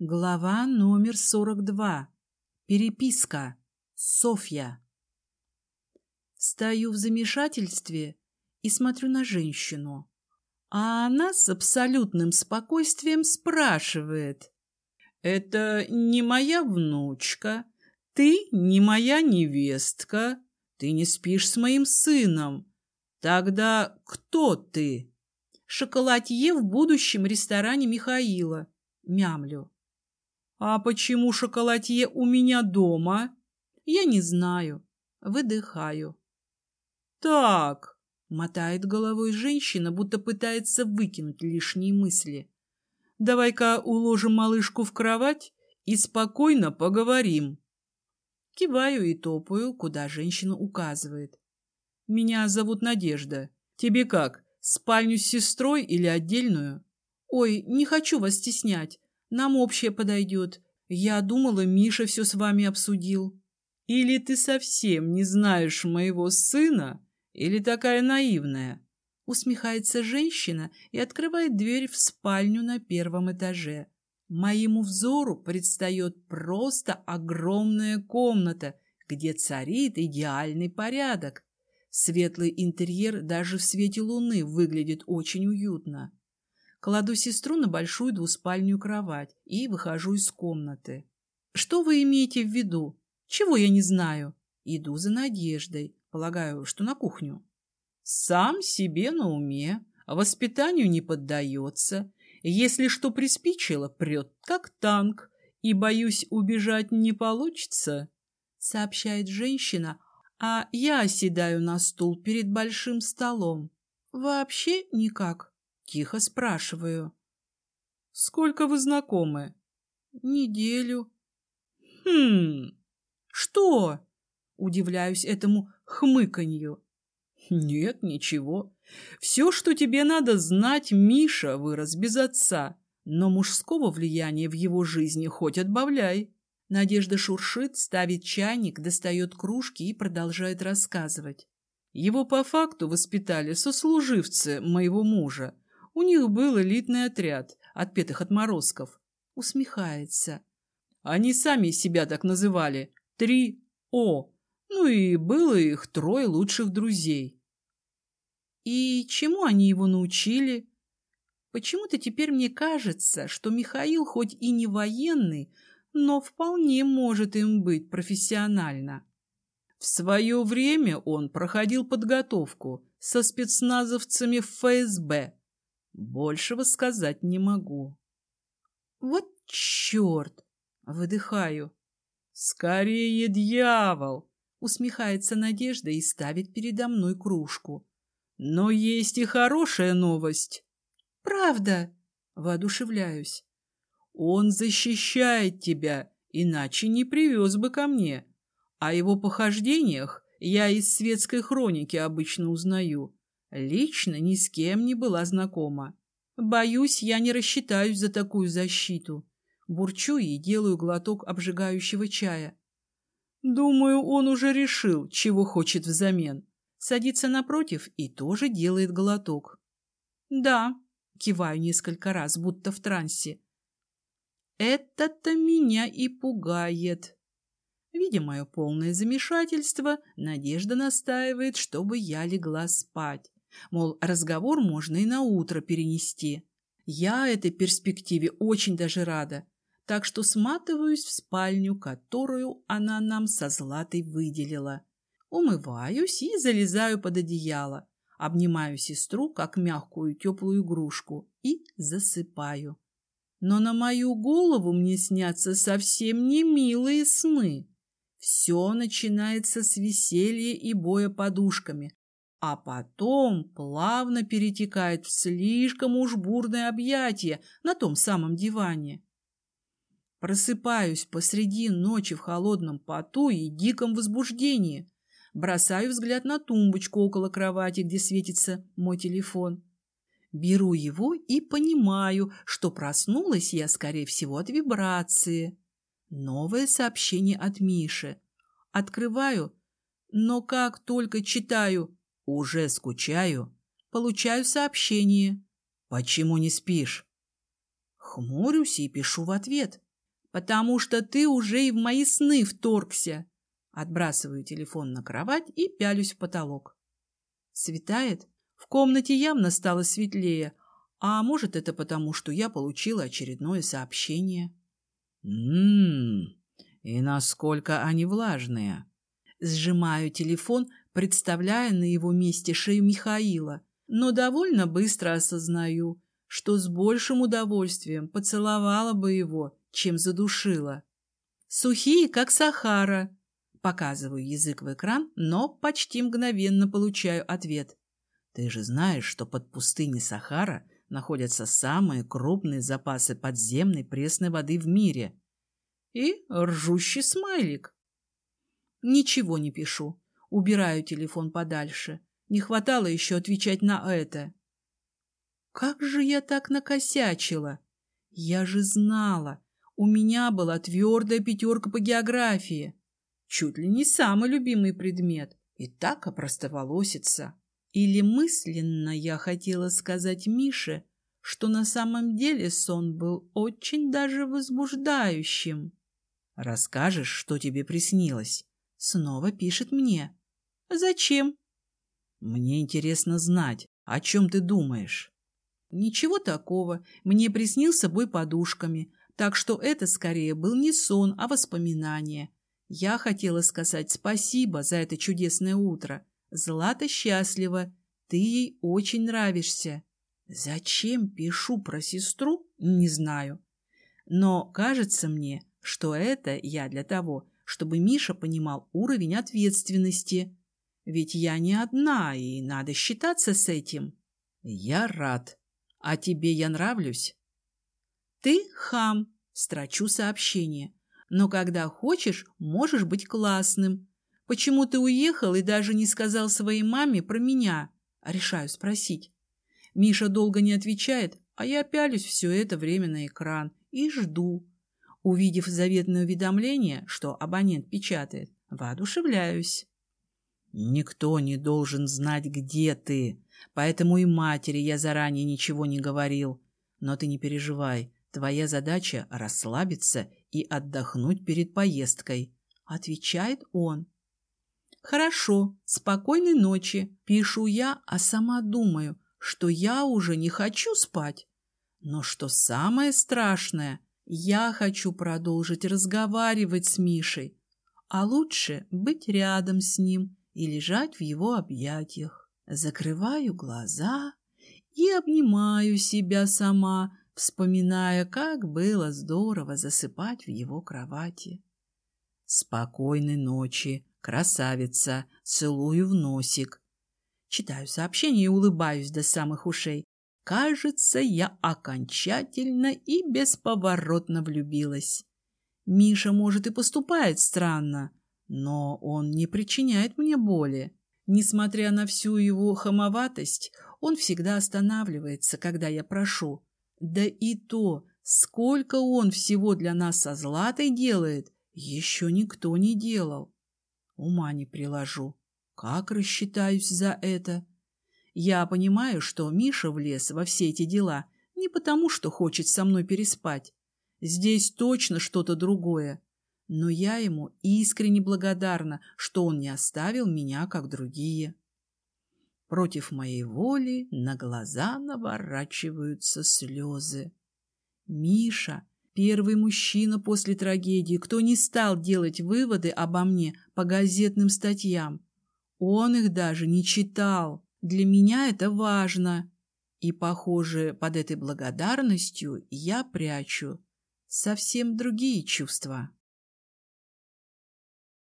Глава номер 42. Переписка. Софья. Стою в замешательстве и смотрю на женщину. А она с абсолютным спокойствием спрашивает. «Это не моя внучка, ты не моя невестка, ты не спишь с моим сыном. Тогда кто ты?» «Шоколадье в будущем ресторане Михаила», — мямлю. «А почему шоколадье у меня дома?» «Я не знаю. Выдыхаю». «Так», — мотает головой женщина, будто пытается выкинуть лишние мысли. «Давай-ка уложим малышку в кровать и спокойно поговорим». Киваю и топаю, куда женщина указывает. «Меня зовут Надежда. Тебе как, спальню с сестрой или отдельную?» «Ой, не хочу вас стеснять. Нам общее подойдет. Я думала, Миша все с вами обсудил. Или ты совсем не знаешь моего сына, или такая наивная?» Усмехается женщина и открывает дверь в спальню на первом этаже. Моему взору предстает просто огромная комната, где царит идеальный порядок. Светлый интерьер даже в свете луны выглядит очень уютно. Кладу сестру на большую двуспальную кровать и выхожу из комнаты. Что вы имеете в виду? Чего я не знаю? Иду за Надеждой. Полагаю, что на кухню. Сам себе на уме. Воспитанию не поддается. Если что приспичило, прет как танк. И, боюсь, убежать не получится, сообщает женщина, а я оседаю на стул перед большим столом. Вообще никак. Тихо спрашиваю. «Сколько вы знакомы?» «Неделю». «Хм... Что?» Удивляюсь этому хмыканью. «Нет, ничего. Все, что тебе надо знать, Миша вырос без отца, но мужского влияния в его жизни хоть отбавляй». Надежда шуршит, ставит чайник, достает кружки и продолжает рассказывать. Его по факту воспитали сослуживцы моего мужа, у них был элитный отряд отпетых отморозков. Усмехается. Они сами себя так называли. Три О. Ну и было их трое лучших друзей. И чему они его научили? Почему-то теперь мне кажется, что Михаил хоть и не военный, но вполне может им быть профессионально. В свое время он проходил подготовку со спецназовцами ФСБ, Большего сказать не могу. Вот черт! Выдыхаю. Скорее, дьявол! Усмехается Надежда и ставит передо мной кружку. Но есть и хорошая новость. Правда? Воодушевляюсь. Он защищает тебя, иначе не привез бы ко мне. О его похождениях я из светской хроники обычно узнаю. Лично ни с кем не была знакома. Боюсь, я не рассчитаюсь за такую защиту. Бурчу и делаю глоток обжигающего чая. Думаю, он уже решил, чего хочет взамен. Садится напротив и тоже делает глоток. Да, киваю несколько раз, будто в трансе. Это-то меня и пугает. Видя мое полное замешательство, Надежда настаивает, чтобы я легла спать. Мол, разговор можно и на утро перенести. Я этой перспективе очень даже рада, так что сматываюсь в спальню, которую она нам со Златой выделила. Умываюсь и залезаю под одеяло, обнимаю сестру, как мягкую теплую игрушку, и засыпаю. Но на мою голову мне снятся совсем не милые сны. Все начинается с веселья и боя подушками, а потом плавно перетекает в слишком уж бурное объятие на том самом диване. Просыпаюсь посреди ночи в холодном поту и диком возбуждении. Бросаю взгляд на тумбочку около кровати, где светится мой телефон. Беру его и понимаю, что проснулась я, скорее всего, от вибрации. Новое сообщение от Миши. Открываю, но как только читаю уже скучаю. Получаю сообщение. Почему не спишь? Хмурюсь и пишу в ответ. потому что ты уже и в мои сны вторгся. Отбрасываю телефон на кровать и пялюсь в потолок. Светает. В комнате явно стало светлее, а может, это потому, что я получила очередное сообщение. Ммм, и насколько они влажные. Сжимаю телефон, представляя на его месте шею Михаила, но довольно быстро осознаю, что с большим удовольствием поцеловала бы его, чем задушила. Сухие, как Сахара. Показываю язык в экран, но почти мгновенно получаю ответ. Ты же знаешь, что под пустыней Сахара находятся самые крупные запасы подземной пресной воды в мире. И ржущий смайлик. Ничего не пишу. Убираю телефон подальше. Не хватало еще отвечать на это. Как же я так накосячила? Я же знала. У меня была твердая пятерка по географии. Чуть ли не самый любимый предмет. И так опростоволосится. Или мысленно я хотела сказать Мише, что на самом деле сон был очень даже возбуждающим. «Расскажешь, что тебе приснилось?» Снова пишет мне. «Зачем?» «Мне интересно знать, о чем ты думаешь». «Ничего такого. Мне приснился бой подушками, так что это скорее был не сон, а воспоминание. Я хотела сказать спасибо за это чудесное утро. Злата счастлива. Ты ей очень нравишься. Зачем пишу про сестру, не знаю. Но кажется мне, что это я для того, чтобы Миша понимал уровень ответственности. Ведь я не одна, и надо считаться с этим. Я рад. А тебе я нравлюсь? Ты хам, строчу сообщение. Но когда хочешь, можешь быть классным. Почему ты уехал и даже не сказал своей маме про меня? Решаю спросить. Миша долго не отвечает, а я пялюсь все это время на экран и жду. Увидев заветное уведомление, что абонент печатает, воодушевляюсь. Никто не должен знать, где ты, поэтому и матери я заранее ничего не говорил. Но ты не переживай, твоя задача — расслабиться и отдохнуть перед поездкой, — отвечает он. Хорошо, спокойной ночи, пишу я, а сама думаю, что я уже не хочу спать. Но что самое страшное, я хочу продолжить разговаривать с Мишей, а лучше быть рядом с ним и лежать в его объятиях. Закрываю глаза и обнимаю себя сама, вспоминая, как было здорово засыпать в его кровати. Спокойной ночи, красавица, целую в носик. Читаю сообщение и улыбаюсь до самых ушей. Кажется, я окончательно и бесповоротно влюбилась. Миша, может, и поступает странно, но он не причиняет мне боли. Несмотря на всю его хамоватость, он всегда останавливается, когда я прошу. Да и то, сколько он всего для нас со Златой делает, еще никто не делал. Ума не приложу. Как рассчитаюсь за это? Я понимаю, что Миша влез во все эти дела не потому, что хочет со мной переспать. Здесь точно что-то другое. Но я ему искренне благодарна, что он не оставил меня, как другие. Против моей воли на глаза наворачиваются слезы. Миша — первый мужчина после трагедии, кто не стал делать выводы обо мне по газетным статьям. Он их даже не читал. Для меня это важно. И, похоже, под этой благодарностью я прячу совсем другие чувства.